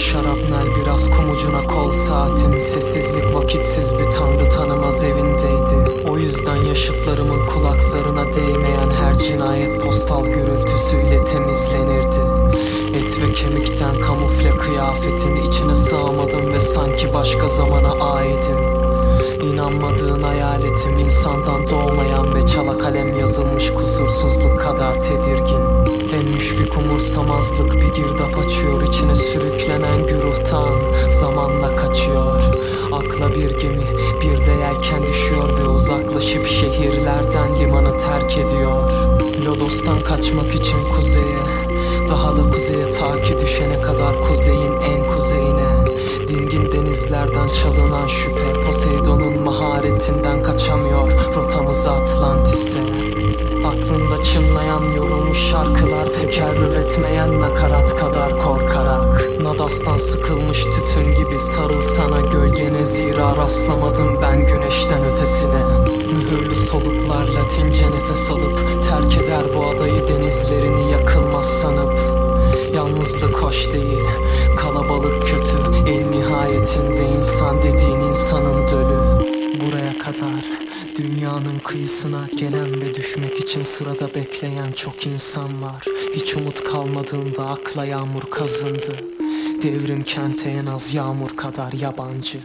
şarapnel biraz kum ucuna kol saatim. Sessizlik vakitsiz bir tanrı tanımaz evindeydi. O yüzden yaşıtlarımın kulak zarına değmeyen her cinayet postal gürültüsüyle temizlenirdi. Et ve kemikten kamufle kıyafetin içine sığamadım ve sanki başka zamana aidim İnanmadığın hayaletim insandan doğmayan ve çala kalem yazılmış kusursuzluk kadar tedirgin En müşfik umursamazlık bir girdap açıyor içine sürüklenen güruhtan Zamanla kaçıyor. Akla bir gemi bir de yelken düşüyor ve uzaklaşıp şehirlerden limanı terk ediyor. Lodos'tan kaçmak için kuzeye Daha da kuzeye ta ki düşene kadar kuzeyin en kuzeyine. Dingin denizlerden çalınan şüphe Poseidon'un maharetinden kaçamıyor Rotamız Atlantis'e. Aklında çınlayan yorulmuş şarkılar Tekerrür etmeyen nakarat kadar korkarak. Nadas'tan sıkılmış tütün gibi sarıl sana gölgene Zira rastlamadım ben güneşten ötesine. Mühürlü soluklar latince nefes alıp Terk eder bu adayı denizlerini yakılmaz sanıp. Yalnızlık hoş değil Kalabalık kötü En nihayetinde insan dediğin insanın dölü. Buraya kadar Dünyanın kıyısına gelen ve düşmek için sırada bekleyen çok insan var. Hiç umut kalmadığında akla yağmur kazındı. Devrim kente en az yağmur kadar yabancı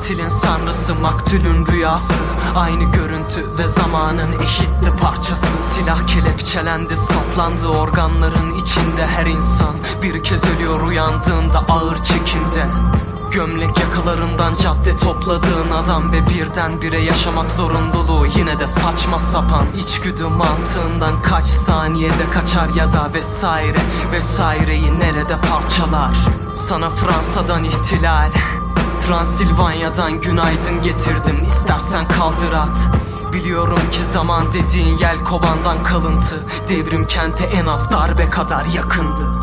Katilin sanrısı maktulün rüyası. Aynı görüntü ve zamanın eşitti parçası. Silah kelepçelendi saplandı organların içinde her insan. Bir kez ölüyor uyandığında ağır çekimde Gömlek yakalarından cadde topladığın adam ve birdenbire yaşamak zorunluluğu yine de saçma sapan. İçgüdü mantığından kaç saniyede kaçar ya da vesaire vesaireyi nerede parçalar? Sana Fransa'dan ihtilal Transilvanya'dan günaydın getirdim. İstersen kaldır at. Biliyorum ki zaman dediğin yel kovandan kalıntı. Devrim kente en az darbe kadar yakındı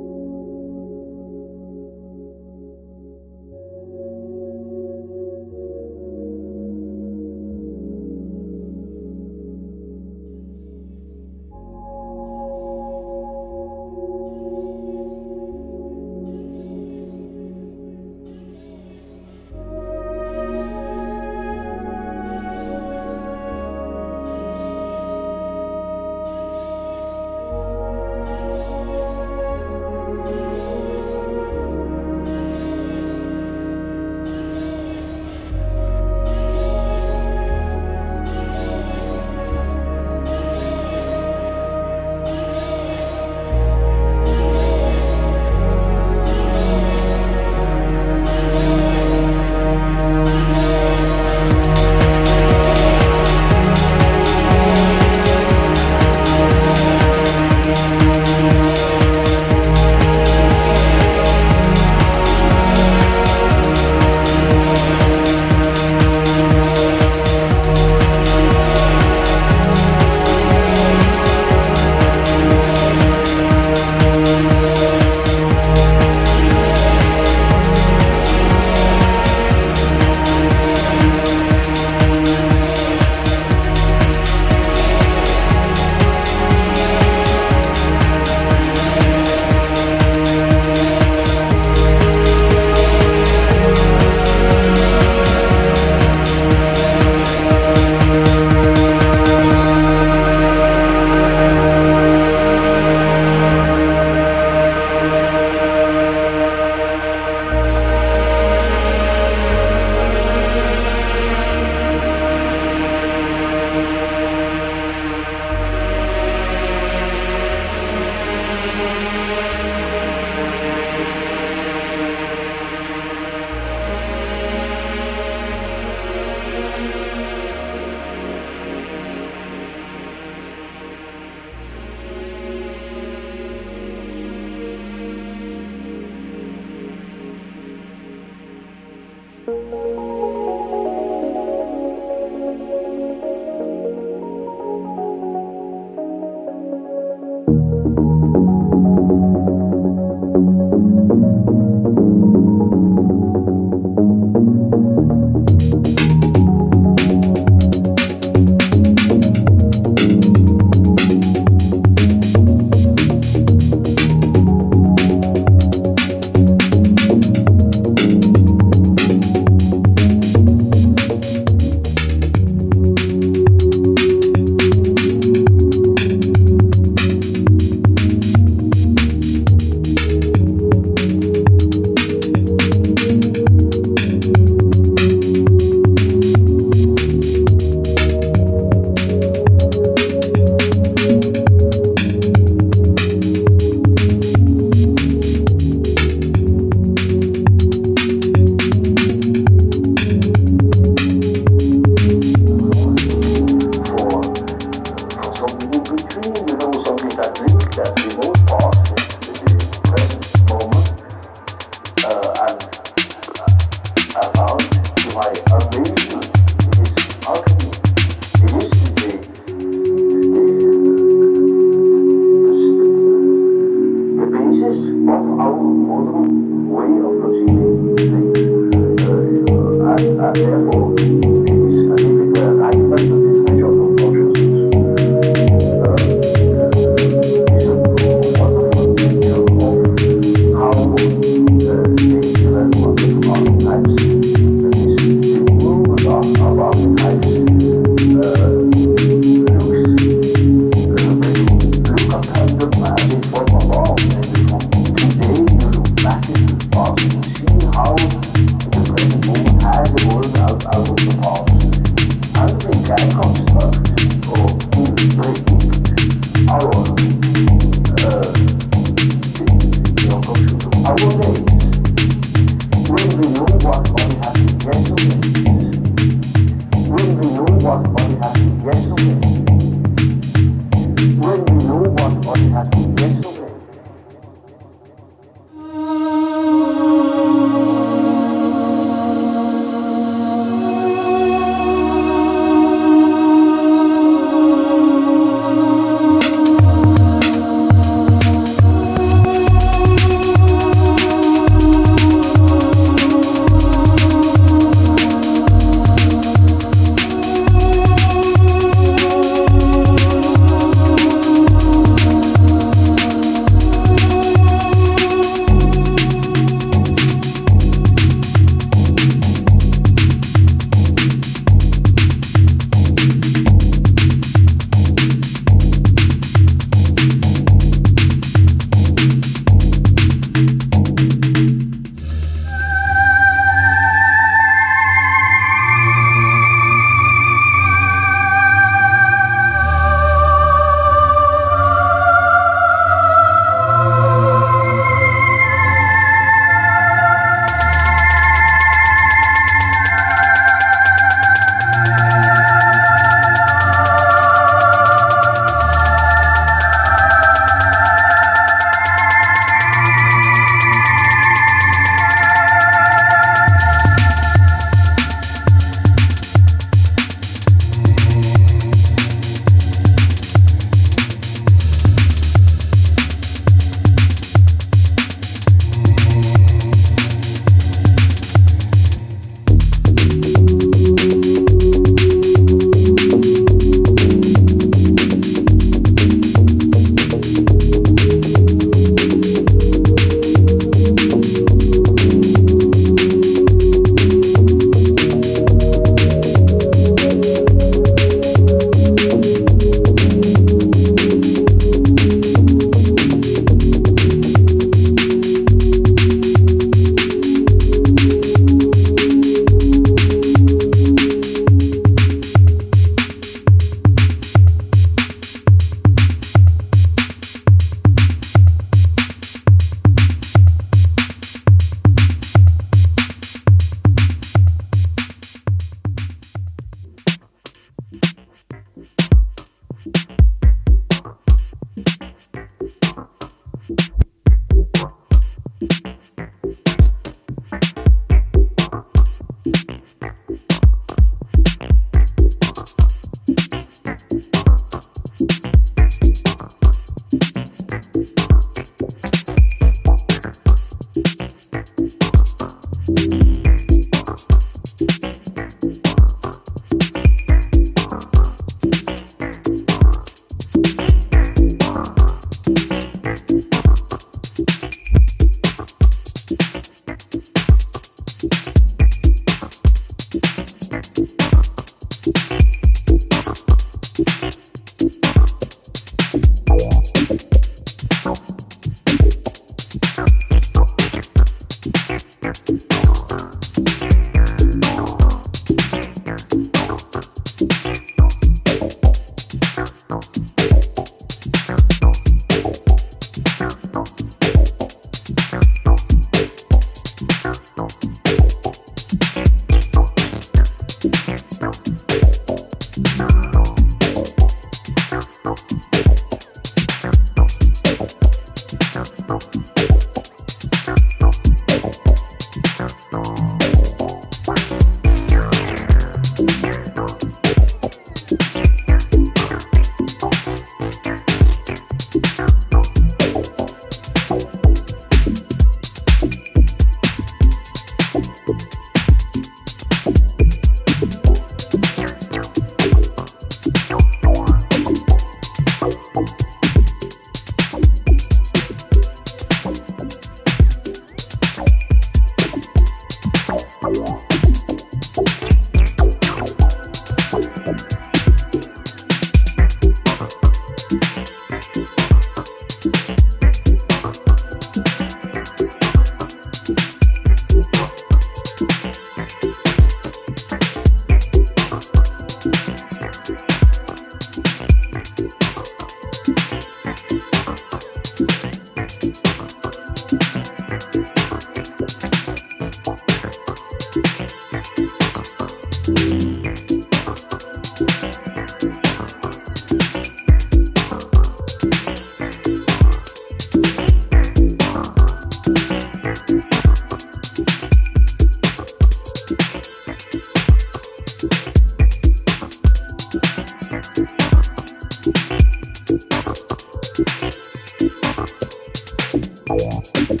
Thank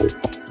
you.